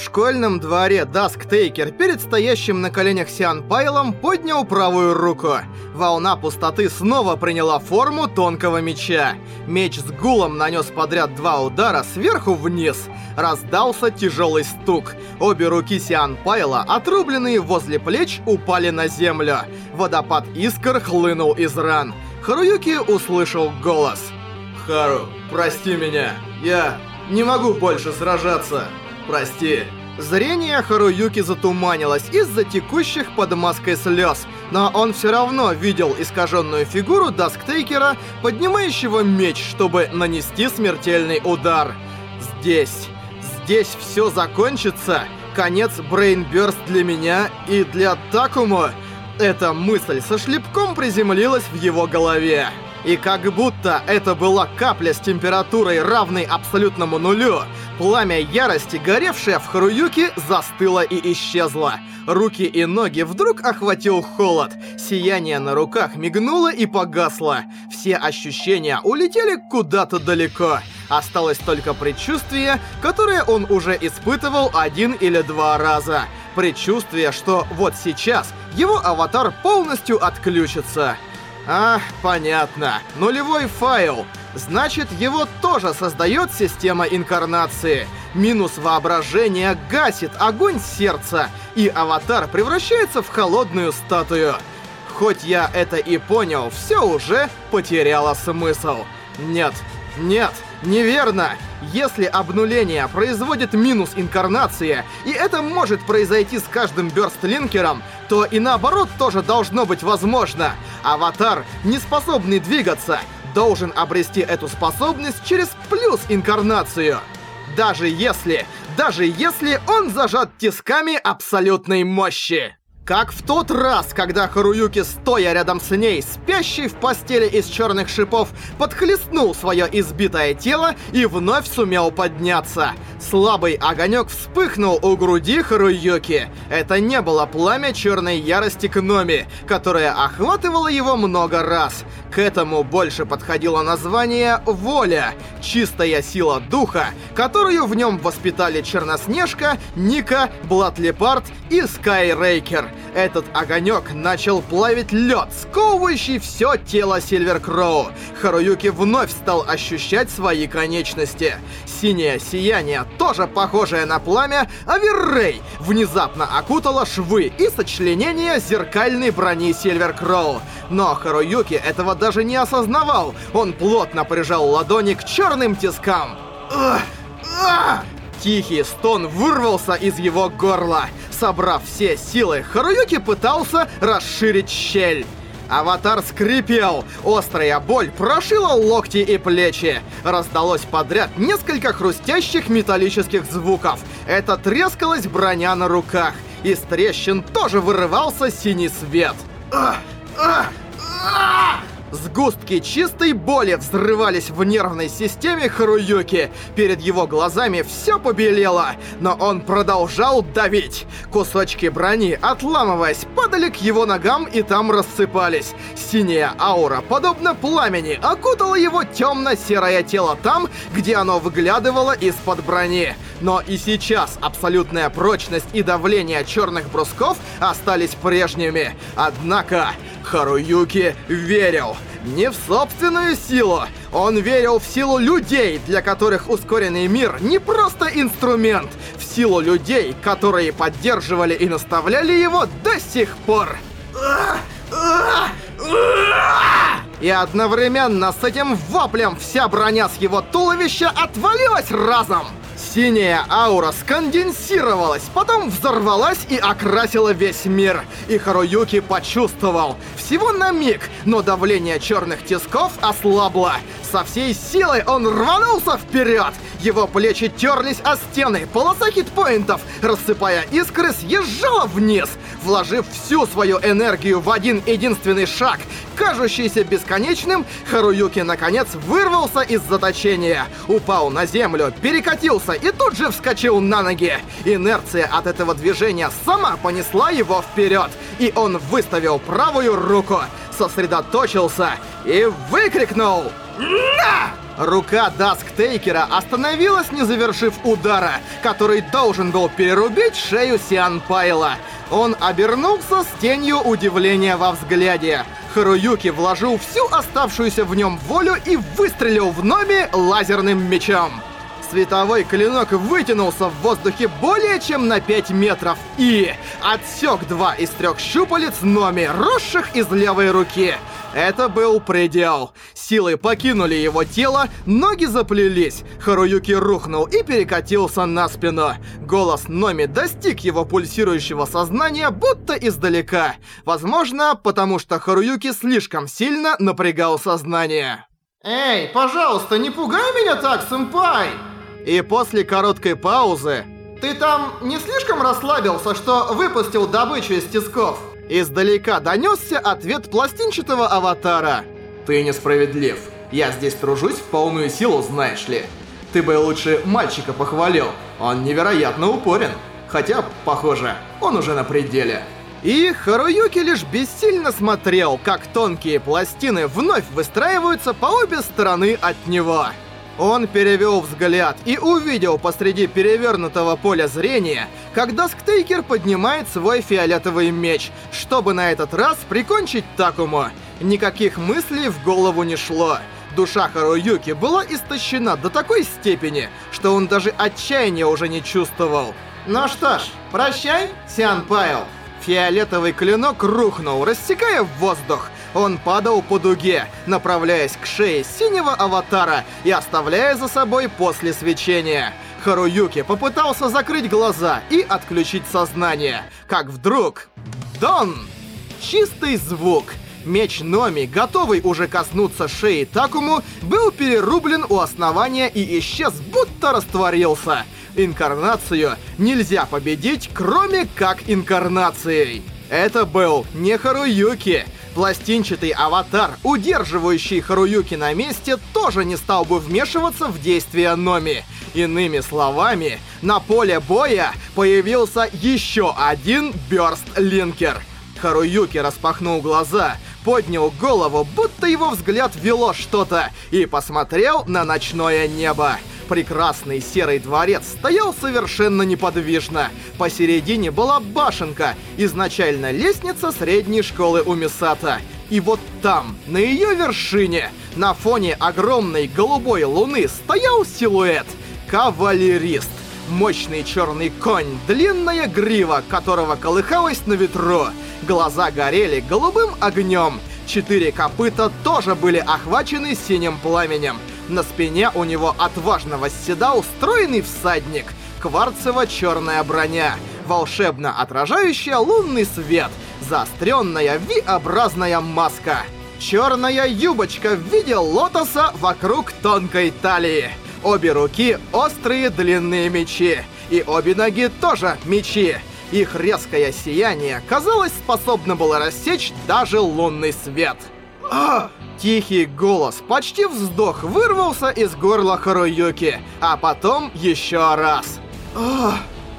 В школьном дворе Дасктейкер перед стоящим на коленях Сиан Пайлом поднял правую руку. Волна пустоты снова приняла форму тонкого меча. Меч с гулом нанес подряд два удара сверху вниз. Раздался тяжелый стук. Обе руки Сиан Пайла, отрубленные возле плеч, упали на землю. Водопад искр хлынул из ран. Харуюки услышал голос. «Хару, прости меня. Я не могу больше сражаться. Прости». Зрение Харуюки затуманилось из-за текущих под маской слез, но он все равно видел искаженную фигуру Дасктейкера, поднимающего меч, чтобы нанести смертельный удар. Здесь, здесь все закончится. Конец Брейнбёрст для меня и для Такумо. Эта мысль со шлепком приземлилась в его голове. И как будто это была капля с температурой, равной абсолютному нулю, пламя ярости, горевшее в Харуюке, застыло и исчезло. Руки и ноги вдруг охватил холод. Сияние на руках мигнуло и погасло. Все ощущения улетели куда-то далеко. Осталось только предчувствие, которое он уже испытывал один или два раза. Предчувствие, что вот сейчас его аватар полностью отключится. А, понятно. Нулевой файл. Значит, его тоже создает система инкарнации. Минус воображение гасит огонь сердца, и аватар превращается в холодную статую. Хоть я это и понял, все уже потеряло смысл. Нет, нет, неверно. Если обнуление производит минус инкарнации, и это может произойти с каждым бёрстлинкером, то и наоборот тоже должно быть возможно. Аватар, не способный двигаться, должен обрести эту способность через плюс инкарнацию. Даже если, даже если он зажат тисками абсолютной мощи. Как в тот раз, когда Харуюки, стоя рядом с ней, спящий в постели из черных шипов, подхлестнул свое избитое тело и вновь сумел подняться. Слабый огонек вспыхнул у груди Харуюки. Это не было пламя черной ярости Кноми, которое охватывало его много раз. К этому больше подходило название «Воля», чистая сила духа, которую в нем воспитали Черноснежка, Ника, Блатлепард и Скайрейкер. Этот огонек начал плавить лед, сковывающий все тело Сильверкроу. Харуюки вновь стал ощущать свои конечности. Синее сияние, тоже похожее на пламя, а Веррей внезапно окутало швы и сочленение зеркальной брони Сильверкроу. Но Харуюки этого даже не осознавал. Он плотно прижал ладони к черным тискам. Тихий стон вырвался из его горла. Собрав все силы, Харуюки пытался расширить щель. Аватар скрипел, острая боль прошила локти и плечи. Раздалось подряд несколько хрустящих металлических звуков. Это трескалась броня на руках. Из трещин тоже вырывался синий свет. Ах! Ах! Сгустки чистой боли взрывались в нервной системе Харуюки. Перед его глазами все побелело, но он продолжал давить. Кусочки брони, отламываясь, падали к его ногам и там рассыпались. Синяя аура, подобно пламени, окутала его темно-серое тело там, где оно выглядывало из-под брони. Но и сейчас абсолютная прочность и давление черных брусков остались прежними. Однако... Харуюки верил. Не в собственную силу. Он верил в силу людей, для которых ускоренный мир не просто инструмент. В силу людей, которые поддерживали и наставляли его до сих пор. И одновременно с этим воплем вся броня с его туловища отвалилась разом. Синяя аура сконденсировалась, потом взорвалась и окрасила весь мир. И Харуюки почувствовал. Всего на миг, но давление черных тисков ослабло. Со всей силой он рванулся вперед. Его плечи терлись о стены, полоса хитпоинтов, рассыпая искры, съезжала вниз. Вложив всю свою энергию в один единственный шаг, кажущийся бесконечным, Харуюки наконец вырвался из заточения, упал на землю, перекатился и тут же вскочил на ноги. Инерция от этого движения сама понесла его вперед, и он выставил правую руку, сосредоточился и выкрикнул «На!» Рука Дасктейкера остановилась, не завершив удара, который должен был перерубить шею Сиан Пайла. Он обернулся с тенью удивления во взгляде. Харуюки вложил всю оставшуюся в нем волю и выстрелил в Номи лазерным мечом. Световой клинок вытянулся в воздухе более чем на 5 метров и отсек два из трех щупалец Номи, росших из левой руки. Это был предел. Силы покинули его тело, ноги заплелись. Харуюки рухнул и перекатился на спину. Голос Номи достиг его пульсирующего сознания будто издалека. Возможно, потому что Харуюки слишком сильно напрягал сознание. «Эй, пожалуйста, не пугай меня так, сэмпай!» И после короткой паузы «Ты там не слишком расслабился, что выпустил добычу из тисков?» Издалека донёсся ответ пластинчатого аватара. «Ты несправедлив. Я здесь тружусь в полную силу, знаешь ли. Ты бы лучше мальчика похвалил. Он невероятно упорен. Хотя, похоже, он уже на пределе». И Харуюки лишь бессильно смотрел, как тонкие пластины вновь выстраиваются по обе стороны от него. Он перевел взгляд и увидел посреди перевернутого поля зрения, как Дасктейкер поднимает свой фиолетовый меч, чтобы на этот раз прикончить Такому. Никаких мыслей в голову не шло. Душа Харуюки была истощена до такой степени, что он даже отчаяния уже не чувствовал. Ну что ж, прощай, Сиан Пайл. Фиолетовый клинок рухнул, рассекая воздух, он падал по дуге, направляясь к шее синего аватара и оставляя за собой послесвечение. Харуюки попытался закрыть глаза и отключить сознание, как вдруг... Дон! Чистый звук. Меч Номи, готовый уже коснуться шеи Такому, был перерублен у основания и исчез, будто растворился. Инкарнацию нельзя победить, кроме как инкарнацией. Это был не Харуюки, Пластинчатый аватар, удерживающий Харуюки на месте, тоже не стал бы вмешиваться в действия Номи. Иными словами, на поле боя появился еще один Бёрст-линкер. Харуюки распахнул глаза, поднял голову, будто его взгляд вело что-то, и посмотрел на ночное небо прекрасный серый дворец стоял совершенно неподвижно. Посередине была башенка, изначально лестница средней школы Умисата. И вот там, на ее вершине, на фоне огромной голубой луны, стоял силуэт. Кавалерист. Мощный черный конь, длинная грива, которого колыхалась на ветру. Глаза горели голубым огнем. Четыре копыта тоже были охвачены синим пламенем. На спине у него отважно восседал стройный всадник, кварцево-черная броня, волшебно отражающая лунный свет, заостренная V-образная маска, черная юбочка в виде лотоса вокруг тонкой талии, обе руки острые длинные мечи, и обе ноги тоже мечи. Их резкое сияние, казалось, способно было рассечь даже лунный свет. А! Тихий голос, почти вздох, вырвался из горла Харуюки, а потом еще раз. Ах!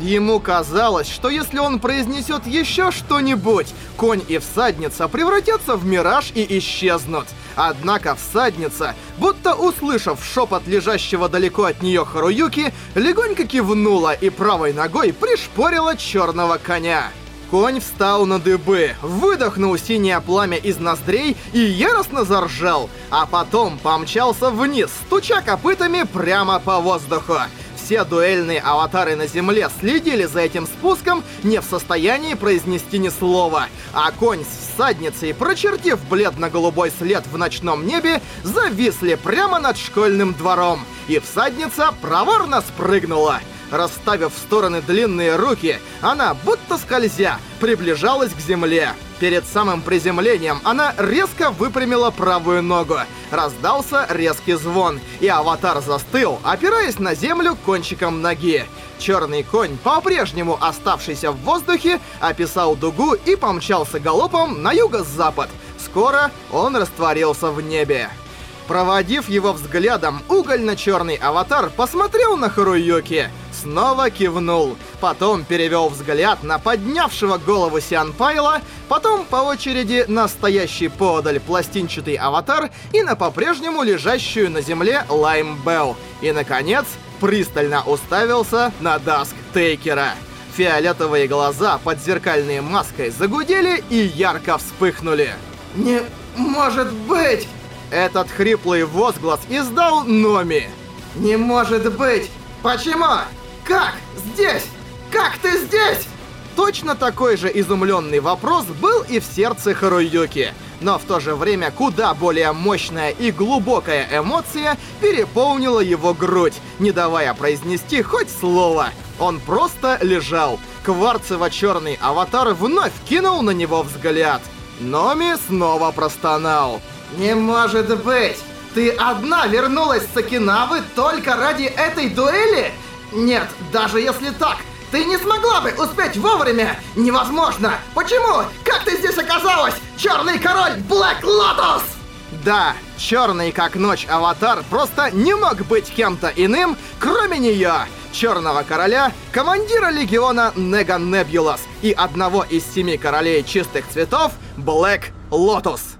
Ему казалось, что если он произнесет еще что-нибудь, конь и всадница превратятся в мираж и исчезнут. Однако всадница, будто услышав шепот лежащего далеко от нее Харуюки, легонько кивнула и правой ногой пришпорила черного коня. Конь встал на дыбы, выдохнул синее пламя из ноздрей и яростно заржал, а потом помчался вниз, стуча копытами прямо по воздуху. Все дуэльные аватары на земле следили за этим спуском, не в состоянии произнести ни слова, а конь с всадницей, прочертив бледно-голубой след в ночном небе, зависли прямо над школьным двором, и всадница проворно спрыгнула. Расставив в стороны длинные руки, она, будто скользя, приближалась к земле. Перед самым приземлением она резко выпрямила правую ногу. Раздался резкий звон, и аватар застыл, опираясь на землю кончиком ноги. Черный конь, по-прежнему оставшийся в воздухе, описал дугу и помчался галопом на юго-запад. Скоро он растворился в небе. Проводив его взглядом, угольно-черный аватар посмотрел на Харуюки. Снова кивнул. Потом перевел взгляд на поднявшего голову Сиан Пайла, потом по очереди на стоящий подаль пластинчатый аватар и на по-прежнему лежащую на земле Лайм Белл. И, наконец, пристально уставился на Даск Тейкера. Фиолетовые глаза под зеркальной маской загудели и ярко вспыхнули. «Не может быть!» Этот хриплый возглас издал Номи. «Не может быть! Почему? Как? Здесь? Как ты здесь?» Точно такой же изумленный вопрос был и в сердце Харуюки. Но в то же время куда более мощная и глубокая эмоция переполнила его грудь, не давая произнести хоть слово. Он просто лежал. Кварцево-черный аватар вновь кинул на него взгляд. Номи снова простонал. «Не может быть! Ты одна вернулась с Окинавы только ради этой дуэли? Нет, даже если так, ты не смогла бы успеть вовремя! Невозможно! Почему? Как ты здесь оказалась? Черный король Блэк Лотос! Да, черный как ночь аватар просто не мог быть кем-то иным, кроме нее, черного короля, командира легиона Нега Небулас и одного из семи королей чистых цветов Блэк Лотос.